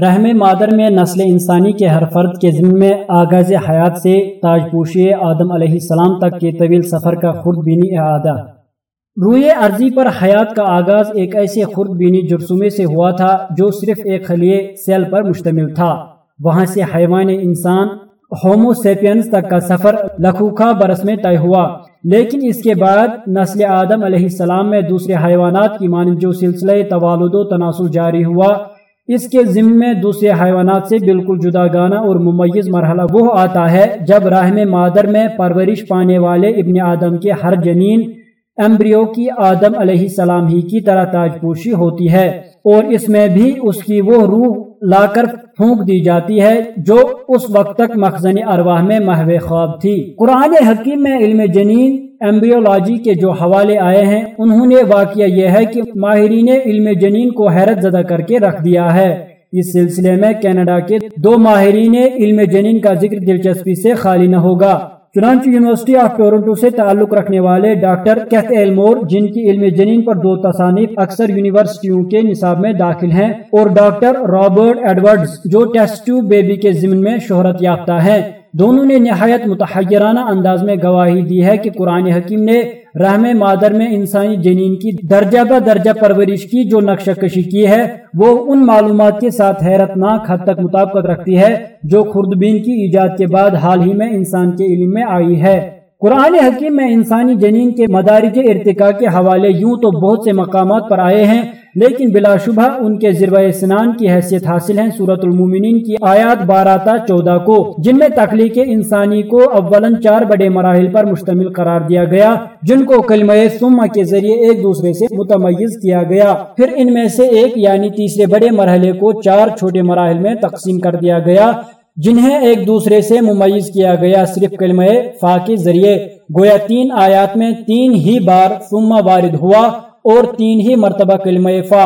رحم مادر میں نسل انسانی کے ہر فرد کے ذمہ میں آغاز حیات سے تاج پوشی آدم علیہ السلام تک کے طویل سفر کا خود بینی اعادہ۔ روئے عرضی پر حیات کا آغاز ایک ایسے خرد بینی جرسومے سے ہوا تھا جو صرف ایک خلیے سیل پر مشتمل تھا۔ وہاں سے حیوان انسان ہومو سیپینز تک کا سفر لکھوکھا برس میں طے ہوا۔ لیکن اس کے بعد نسل آدم علیہ السلام میں دوسرے حیوانات کی مانند جو سلسلہ توالد و تناسل جاری ہوا۔ اس کے ذمے میں دوسرے حیوانات سے بالکل جدا گانا اور ممیز مرحلہ وہ آتا ہے جب راہم مادر میں پرورش پانے والے ابن آدم کے ہر جنین ایمبریو کی آدم علیہ السلام ہی کی طرح تاج پوشی ہوتی ہے اور اس میں بھی اس کی وہ روح لا کر پھونک دی جاتی ہے جو اس وقت تک مخزن ارواح میں محو خواب تھی۔ قرآن حکیم میں علم جنین ایمبریولوجی کے جو حوالے آئے ہیں، انہوں نے واقعہ یہ ہے کہ ماہرین علم جنین کو حیرت زدہ کر کے رکھ دیا ہے۔ اس سلسلے میں کینیڈا کے دو ماہرین علم جنین کا ذکر دلچسپی سے خالی نہ ہوگا۔ چنانچہ یونیورسٹی آف ٹورنٹو سے تعلق رکھنے والے ڈاکٹر کیتھ ایلمور جن کی علم جنین پر دو تصانیف اکثر یونیورسٹیوں کے نصاب میں داخل ہیں، اور ڈاکٹر رابرٹ ایڈورڈز جو ٹیسٹ ٹیوب بیبی کے ضمن میں شہرت یافتہ ہیں۔ دونوں نے نہایت متحیرانہ انداز میں گواہی دی ہے کہ قرآن حکیم نے رحم مادر میں انسانی جنین کی درجہ بہ درجہ پرورش کی جو نقشہ کشی کی ہے، وہ ان معلومات کے ساتھ حیرت ناک حد تک مطابقت رکھتی ہے جو خوردبین کی ایجاد کے بعد حال ہی میں انسان کے علم میں آئی ہے۔ قرآن حکیم میں انسانی جنین کے مدارج ارتقاء کے حوالے یوں تو بہت سے مقامات پر آئے ہیں لیکن بلا شبہ ان کے ذروہ سنان کی حیثیت حاصل ہیں سورت المومنین کی آیات بارہ تا چودہ کو، جن میں تخلیق انسانی کو اولن چار بڑے مراحل پر مشتمل قرار دیا گیا، جن کو کلمہ سمہ کے ذریعے ایک دوسرے سے متمیز کیا گیا۔ پھر ان میں سے ایک یعنی تیسرے بڑے مرحلے کو چار چھوٹے مراحل میں تقسیم کر دیا گیا، جنہیں ایک دوسرے سے ممیز کیا گیا صرف کلمہ فا کے ذریعے۔ گویا تین آیات میں تین ہی بار سما وارد ہوا۔ اور تین ہی مرتبہ کلمہ فا۔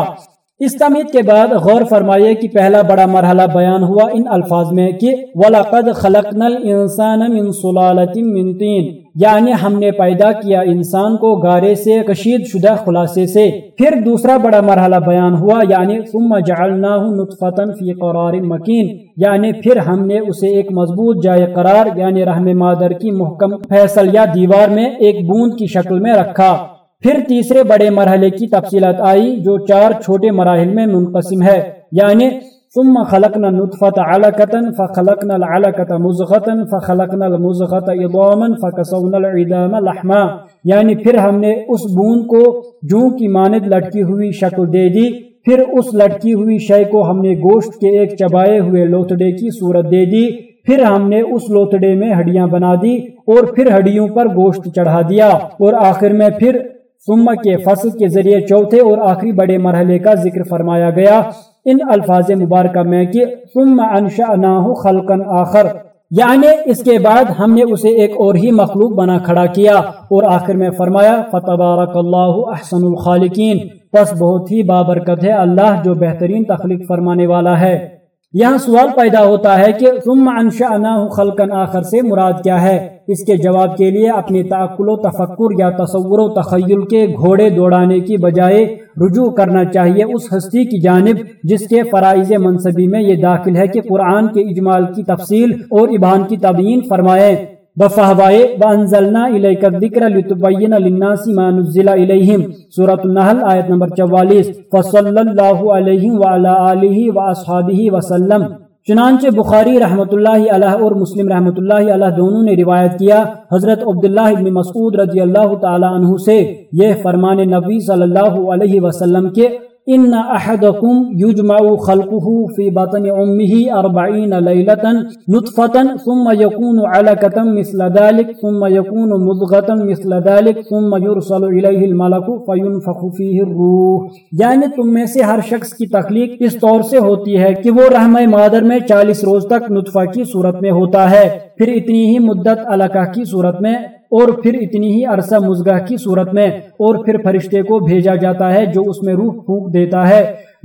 اس تمید کے بعد غور فرمائے کہ پہلا بڑا مرحلہ بیان ہوا ان الفاظ میں کہ وَلَقَدْ خَلَقْنَا الْإِنسَانَ مِن صُلَالَةٍ مِن تین یعنی ہم نے پیدا کیا انسان کو گارے سے، کشید شدہ خلاصے سے۔ پھر دوسرا بڑا مرحلہ بیان ہوا یعنی ثم جعلناه نطفة فی قرار مکین یعنی پھر ہم نے اسے ایک مضبوط جائے قرار یعنی رحم مادر کی محکم فیصل یا دیوار میں ایک بوند کی شکل میں رکھا۔ پھر تیسرے بڑے مرحلے کی تفصیلات آئی جو چار چھوٹے مراحل میں منقسم ہے یعنی ثم خلقنا نطفة علقة فخلقنا العلقة مزغة فخلقنا المزغة عظاما فكسونا العظام لحما۔ یعنی پھر ہم نے اس بون کو جو کی ماند لٹکی ہوئی شکل دے دی، پھر اس لٹکی ہوئی شے کو ہم نے گوشت کے ایک چبائے ہوئے لوتڑے کی صورت دے دی۔ پھر ہم نے اس لوتڑے میں ہڈیاں بنا دی اور پھر ہڈیوں پر گوشت چڑھا دیا اور آخر میں پھر ثم کے فصل کے ذریعے چوتھے اور آخری بڑے مرحلے کا ذکر فرمایا گیا۔ ان الفاظ مبارکہ میں کہ ثم انشأناه خلقا آخر یعنی اس کے بعد ہم نے اسے ایک اور ہی مخلوق بنا کھڑا کیا۔ اور آخر میں فرمایا، فتبارک اللہ احسن الخالقین۔ پس بہت ہی بابرکت ہے اللہ جو بہترین تخلیق فرمانے والا ہے۔ یہاں سوال پیدا ہوتا ہے کہ ثم انشأناه خلقا آخر سے مراد کیا ہے؟ اس کے جواب کے لیے اپنی تعقل و تفکر یا تصور و تخیل کے گھوڑے دوڑانے کی بجائے رجوع کرنا چاہیے اس ہستی کی جانب، جس کے فرائض منصبی میں یہ داخل ہے کہ قرآن کے اجمال کی تفصیل اور ابان کی تبیین فرمائے۔ بفہوائے وانزلنا الیک الذکر لتبین للناس ما نزل الیہم۔ سورۃ النحل آیت نمبر 44 فصلی اللہ علیہ وعلی آلہ واصحابہ وسلم۔ چنانچہ بخاری رحمۃ اللہ علیہ اور مسلم رحمۃ اللہ علیہ دونوں نے روایت کیا، حضرت عبداللہ ابن مسعود رضی اللہ تعالی عنہ سے، یہ فرمان نبی صلی اللہ علیہ وسلم کے ان احدکم یجمع خلقه في بطن امه 40 ليله نطفه ثم يكون علقه مثل ذلك، ثم يكون مضغه مثل ذلك، ثم يرسل اليه الملك فينفخ فيه الروح۔ یعنی تم میں سے ہر شخص کی تخلیق اس طور سے ہوتی ہے کہ وہ رحم مادر میں 40 روز تک نطفہ کی صورت میں ہوتا ہے۔ پھر اتنی ہی مدت علاقہ کی صورت میں اور پھر اتنی ہی عرصہ مزگاہ کی صورت میں اور پھر فرشتے کو بھیجا جاتا ہے جو اس میں روح پھونک دیتا ہے۔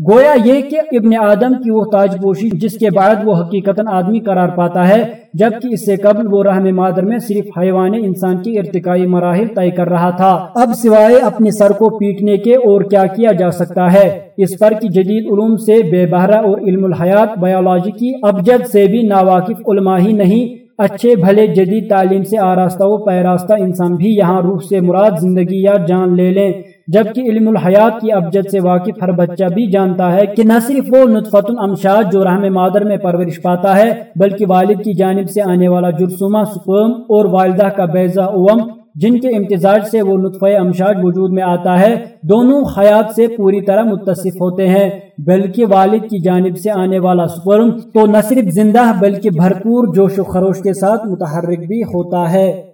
گویا یہ کہ ابن آدم کی وہ تاج پوشی جس کے بعد وہ حقیقت آدمی قرار پاتا ہے، جبکہ اس سے قبل وہ رحم مادر میں صرف حیوان انسان کی ارتقائی مراحل طے کر رہا تھا۔ اب سوائے اپنے سر کو پیٹنے کے اور کیا کیا جا سکتا ہے، اس پر کی جدید علوم سے بے بہرہ اور علم الحیات بایولوجی کی ابجد سے بھی ناواقف علماء ہی نہیں اچھے بھلے جدید تعلیم سے آراستہ و پیراستہ انسان بھی یہاں روح سے مراد زندگی یا جان لے لیں۔ جبکہ علم الحیات کی ابجد سے واقف ہر بچہ بھی جانتا ہے کہ نہ صرف وہ نطفت الامشاد جو رحم مادر میں پرورش پاتا ہے، بلکہ والد کی جانب سے آنے والا جرسومہ سپرم اور والدہ کا بیزہ اوم جن کے امتزاج سے وہ نطفہ امشاج وجود میں آتا ہے، دونوں حیات سے پوری طرح متصف ہوتے ہیں۔ بلکہ والد کی جانب سے آنے والا سپرم تو نہ صرف زندہ بلکہ بھرپور جوش و خروش کے ساتھ متحرک بھی ہوتا ہے۔